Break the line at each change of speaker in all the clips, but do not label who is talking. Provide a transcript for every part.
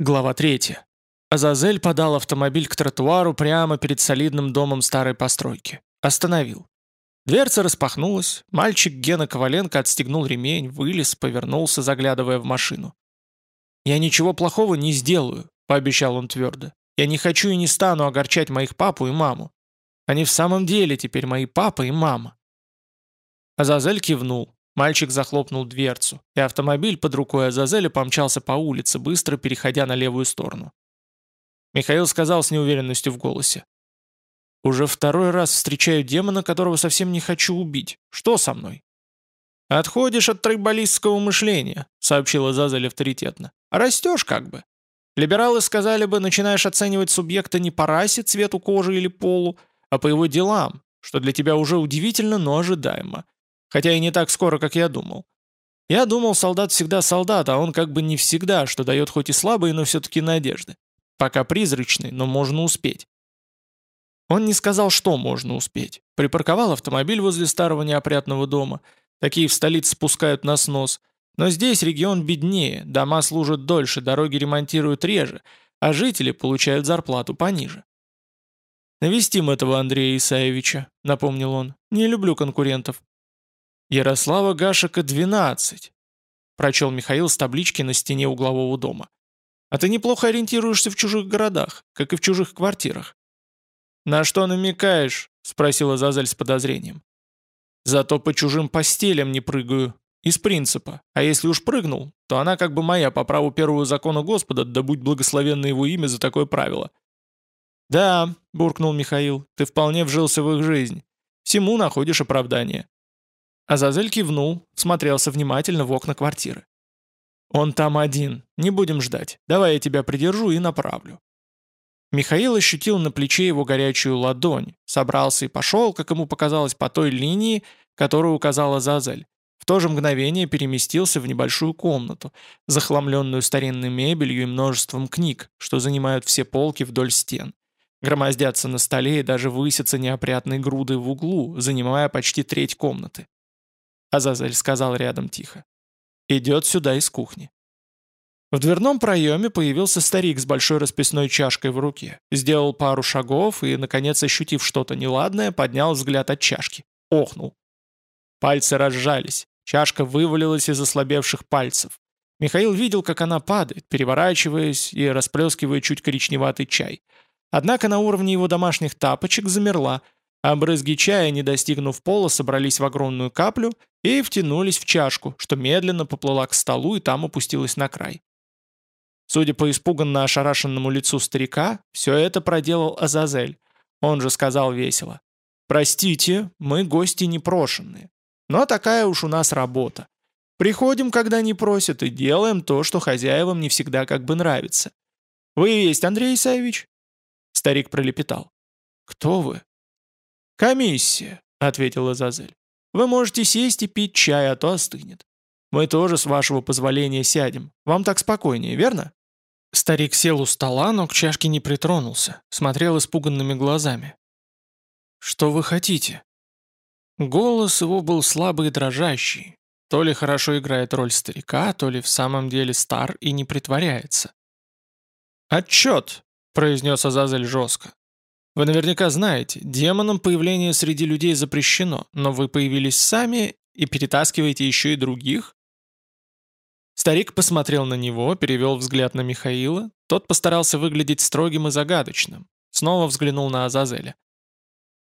Глава 3. Азазель подал автомобиль к тротуару прямо перед солидным домом старой постройки. Остановил. Дверца распахнулась, мальчик Гена Коваленко отстегнул ремень, вылез, повернулся, заглядывая в машину. «Я ничего плохого не сделаю», — пообещал он твердо. «Я не хочу и не стану огорчать моих папу и маму. Они в самом деле теперь мои папа и мама». Азазель кивнул. Мальчик захлопнул дверцу, и автомобиль под рукой Азазеля помчался по улице, быстро переходя на левую сторону. Михаил сказал с неуверенностью в голосе. «Уже второй раз встречаю демона, которого совсем не хочу убить. Что со мной?» «Отходишь от тройболистского мышления», — сообщила Азазель авторитетно. «Растешь как бы. Либералы сказали бы, начинаешь оценивать субъекта не по расе, цвету кожи или полу, а по его делам, что для тебя уже удивительно, но ожидаемо. Хотя и не так скоро, как я думал. Я думал, солдат всегда солдат, а он как бы не всегда, что дает хоть и слабые, но все-таки надежды. Пока призрачный, но можно успеть. Он не сказал, что можно успеть. Припарковал автомобиль возле старого неопрятного дома. Такие в столице спускают на снос. Но здесь регион беднее, дома служат дольше, дороги ремонтируют реже, а жители получают зарплату пониже. «Навестим этого Андрея Исаевича», — напомнил он. «Не люблю конкурентов». «Ярослава Гашика, 12», — прочел Михаил с таблички на стене углового дома. «А ты неплохо ориентируешься в чужих городах, как и в чужих квартирах». «На что намекаешь?» — спросила Зазель с подозрением. «Зато по чужим постелям не прыгаю. Из принципа. А если уж прыгнул, то она как бы моя по праву первого закона Господа, да будь благословенно его имя за такое правило». «Да», — буркнул Михаил, — «ты вполне вжился в их жизнь. Всему находишь оправдание. Азазель кивнул, смотрелся внимательно в окна квартиры. «Он там один. Не будем ждать. Давай я тебя придержу и направлю». Михаил ощутил на плече его горячую ладонь, собрался и пошел, как ему показалось, по той линии, которую указала Зазель. В то же мгновение переместился в небольшую комнату, захламленную старинной мебелью и множеством книг, что занимают все полки вдоль стен. Громоздятся на столе и даже высятся неопрятные груды в углу, занимая почти треть комнаты. Азазель сказал рядом тихо. «Идет сюда из кухни». В дверном проеме появился старик с большой расписной чашкой в руке. Сделал пару шагов и, наконец, ощутив что-то неладное, поднял взгляд от чашки. Охнул. Пальцы разжались. Чашка вывалилась из ослабевших пальцев. Михаил видел, как она падает, переворачиваясь и расплескивая чуть коричневатый чай. Однако на уровне его домашних тапочек замерла – а брызги чая, не достигнув пола, собрались в огромную каплю и втянулись в чашку, что медленно поплыла к столу и там опустилась на край. Судя по испуганно ошарашенному лицу старика, все это проделал Азазель. Он же сказал весело. «Простите, мы гости непрошенные. Но такая уж у нас работа. Приходим, когда не просят, и делаем то, что хозяевам не всегда как бы нравится. Вы есть Андрей Исаевич?» Старик пролепетал. «Кто вы?» «Комиссия», — ответила Зазель. «Вы можете сесть и пить чай, а то остынет. Мы тоже, с вашего позволения, сядем. Вам так спокойнее, верно?» Старик сел у стола, но к чашке не притронулся, смотрел испуганными глазами. «Что вы хотите?» Голос его был слабый и дрожащий. То ли хорошо играет роль старика, то ли в самом деле стар и не притворяется. «Отчет!» — произнес Азазель жестко. Вы наверняка знаете, демонам появление среди людей запрещено, но вы появились сами и перетаскиваете еще и других? Старик посмотрел на него, перевел взгляд на Михаила, тот постарался выглядеть строгим и загадочным, снова взглянул на Азазеля.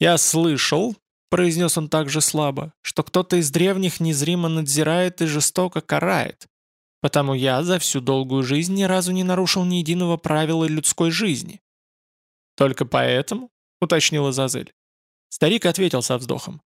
«Я слышал», — произнес он также слабо, «что кто-то из древних незримо надзирает и жестоко карает. Потому я за всю долгую жизнь ни разу не нарушил ни единого правила людской жизни. «Только поэтому?» — уточнила Зазель. Старик ответил со вздохом.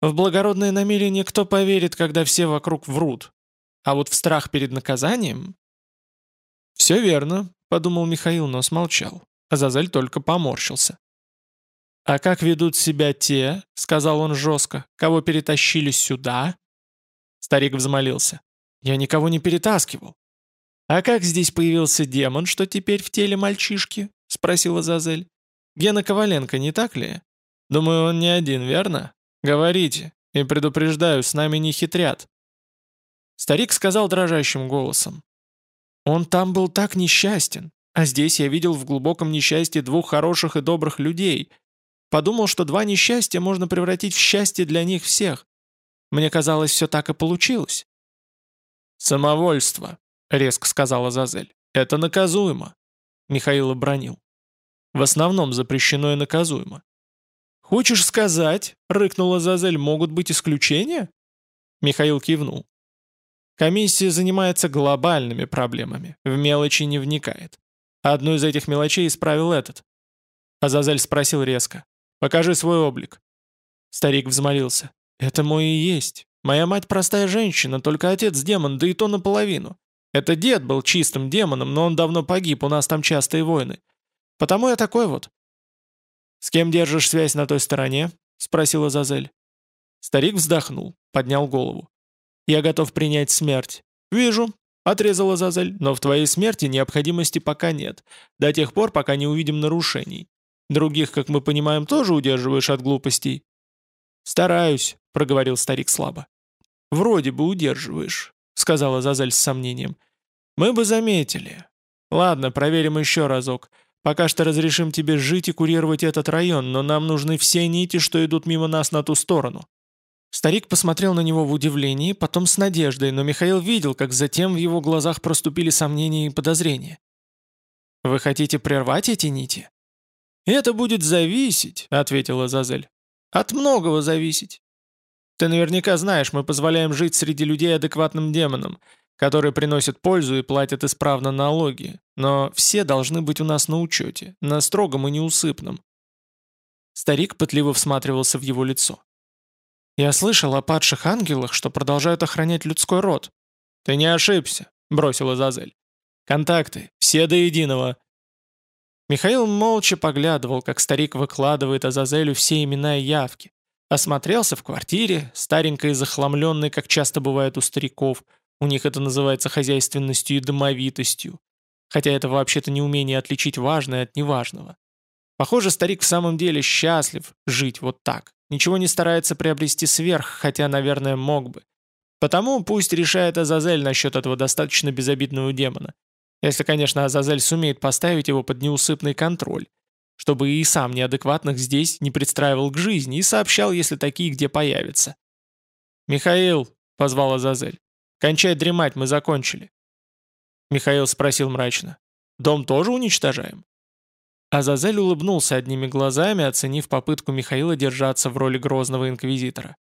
«В благородное намерение кто поверит, когда все вокруг врут? А вот в страх перед наказанием...» «Все верно», — подумал Михаил, но смолчал. Азазель только поморщился. «А как ведут себя те, — сказал он жестко, — кого перетащили сюда?» Старик взмолился. «Я никого не перетаскивал». «А как здесь появился демон, что теперь в теле мальчишки?» — спросила Зазель. «Гена Коваленко, не так ли? Думаю, он не один, верно? Говорите. И предупреждаю, с нами не хитрят». Старик сказал дрожащим голосом. Он там был так несчастен, а здесь я видел в глубоком несчастье двух хороших и добрых людей. Подумал, что два несчастья можно превратить в счастье для них всех. Мне казалось, все так и получилось».
«Самовольство», — резко сказала Зазель. «Это наказуемо». Михаил обронил. «В основном запрещено и наказуемо».
«Хочешь сказать, — рыкнула Зазель, — могут быть исключения?»
Михаил кивнул. Комиссия занимается глобальными проблемами, в мелочи не вникает. Одну из этих мелочей исправил этот. Азазель спросил резко. «Покажи свой облик». Старик взмолился. «Это мой и есть. Моя мать простая женщина, только отец демон, да и то наполовину. Это дед был чистым демоном, но он давно погиб, у нас там частые войны. Потому я такой вот». «С кем держишь связь на той стороне?» — спросила Азазель. Старик вздохнул, поднял голову. «Я готов принять смерть. Вижу, отрезала Зазель, но в твоей смерти необходимости пока нет, до тех пор, пока не увидим нарушений. Других, как мы понимаем, тоже удерживаешь от глупостей». «Стараюсь», — проговорил старик слабо. «Вроде бы удерживаешь», — сказала Зазель с сомнением. «Мы бы заметили. Ладно, проверим еще разок. Пока что разрешим тебе жить и курировать этот район, но нам нужны все нити, что идут мимо нас на ту сторону. Старик посмотрел на него в удивлении, потом с надеждой, но Михаил видел, как затем в его глазах проступили сомнения и подозрения. «Вы хотите прервать эти нити?» «Это будет зависеть», — ответила Зазель. «От многого зависеть. Ты наверняка знаешь, мы позволяем жить среди людей адекватным демонам, которые приносят пользу и платят исправно налоги, но все должны быть у нас на учете, на строгом и неусыпном». Старик пытливо всматривался в его лицо. Я слышал о падших ангелах, что продолжают охранять людской род. Ты не ошибся, бросила Зазель. Контакты, все до единого. Михаил молча поглядывал, как старик выкладывает Азазелю все имена и явки. Осмотрелся в квартире, старенькой и захламленной, как часто бывает у стариков. У них это называется хозяйственностью и домовитостью. Хотя это вообще-то не умение отличить важное от неважного. Похоже, старик в самом деле счастлив жить вот так. Ничего не старается приобрести сверх, хотя, наверное, мог бы. Потому пусть решает Азазель насчет этого достаточно безобидного демона. Если, конечно, Азазель сумеет поставить его под неусыпный контроль, чтобы и сам неадекватных здесь не представил к жизни и сообщал, если такие где появятся. «Михаил», — позвал Азазель, — «кончай дремать, мы закончили». Михаил спросил мрачно, «Дом тоже уничтожаем?» Азазель улыбнулся одними глазами, оценив попытку Михаила держаться в роли грозного инквизитора.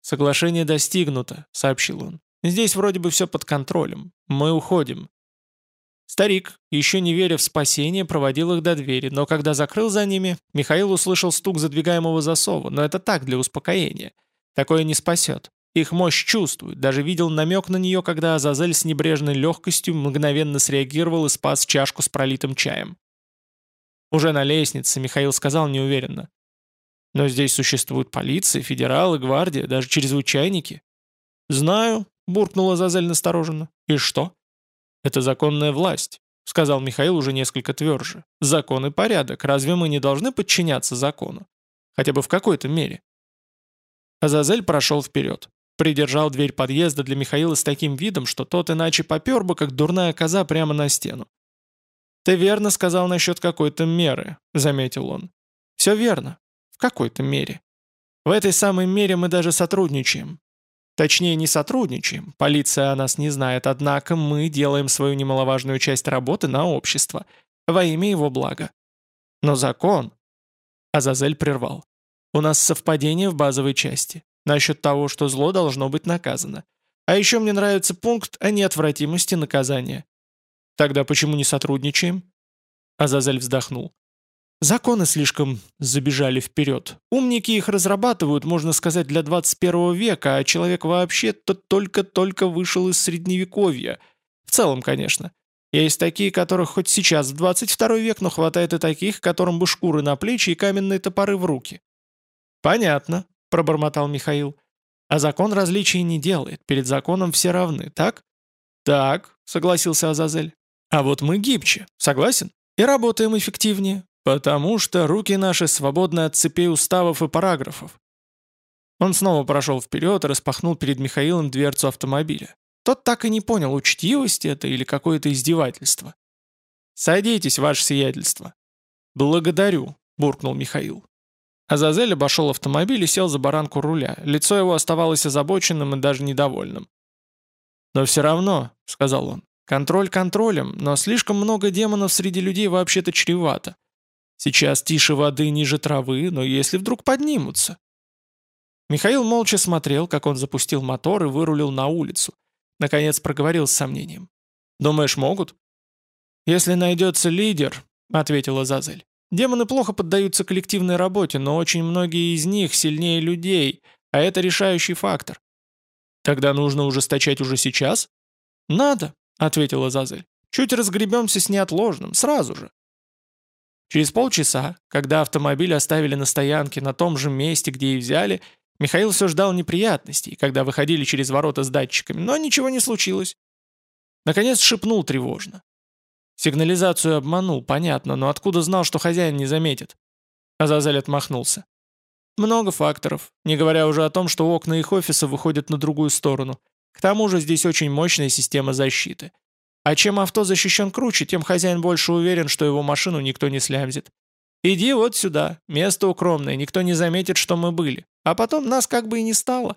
«Соглашение достигнуто», — сообщил он. «Здесь вроде бы все под контролем. Мы уходим». Старик, еще не веря в спасение, проводил их до двери, но когда закрыл за ними, Михаил услышал стук задвигаемого засова, но это так, для успокоения. Такое не спасет. Их мощь чувствует, даже видел намек на нее, когда Азазель с небрежной легкостью мгновенно среагировал и спас чашку с пролитым чаем. Уже на лестнице Михаил сказал неуверенно. «Но здесь существует полиция, федералы, гвардия, даже чрезвычайники». «Знаю», — буркнула Зазель настороженно. «И что?» «Это законная власть», — сказал Михаил уже несколько тверже. «Закон и порядок. Разве мы не должны подчиняться закону? Хотя бы в какой-то мере». Азазель прошел вперед. Придержал дверь подъезда для Михаила с таким видом, что тот иначе попер бы, как дурная коза, прямо на стену. «Ты верно сказал насчет какой-то меры», — заметил он. «Все верно. В какой-то мере. В этой самой мере мы даже сотрудничаем. Точнее, не сотрудничаем, полиция о нас не знает, однако мы делаем свою немаловажную часть работы на общество, во имя его блага. Но закон...» Азазель прервал. «У нас совпадение в базовой части, насчет того, что зло должно быть наказано. А еще мне нравится пункт о неотвратимости наказания. Тогда почему не сотрудничаем?» Азазель вздохнул. «Законы слишком забежали вперед. Умники их разрабатывают, можно сказать, для 21 века, а человек вообще-то только-только вышел из Средневековья. В целом, конечно. Есть такие, которых хоть сейчас в 22 век, но хватает и таких, которым бы шкуры на плечи и каменные топоры в руки». «Понятно», — пробормотал Михаил. «А закон различий не делает. Перед законом все равны, так?» «Так», — согласился Азазель. А вот мы гибче, согласен? И работаем эффективнее, потому что руки наши свободны от цепей уставов и параграфов. Он снова прошел вперед и распахнул перед Михаилом дверцу автомобиля.
Тот так и не понял, учтивость это или какое-то издевательство. «Садитесь, ваше сиятельство». «Благодарю», — буркнул Михаил. Азазель обошел автомобиль и сел за баранку руля. Лицо его оставалось озабоченным и даже недовольным. «Но все равно», — сказал он, — «контроль контролем, но слишком много демонов среди людей вообще-то чревато. Сейчас тише воды ниже травы, но если вдруг поднимутся?» Михаил молча смотрел, как он запустил мотор и вырулил на улицу. Наконец проговорил с сомнением. «Думаешь, могут?» «Если найдется лидер», — ответила Зазель. «Демоны плохо поддаются коллективной работе, но очень многие из них сильнее людей, а это решающий фактор». «Тогда нужно ужесточать уже сейчас?» «Надо», — ответила Зазель. «Чуть разгребемся с неотложным, сразу же». Через полчаса, когда автомобиль оставили на стоянке на том же месте, где и взяли, Михаил все ждал неприятностей, когда выходили через ворота с датчиками, но ничего не случилось. Наконец шепнул тревожно. Сигнализацию обманул, понятно, но откуда знал, что хозяин не заметит? Азазель отмахнулся. Много факторов, не говоря уже о том, что окна их офиса выходят на другую сторону. К тому же здесь очень мощная система защиты. А чем авто защищен круче, тем хозяин больше уверен, что его машину никто не слямзит. Иди вот сюда, место укромное, никто не заметит, что мы были. А потом нас как бы и не стало.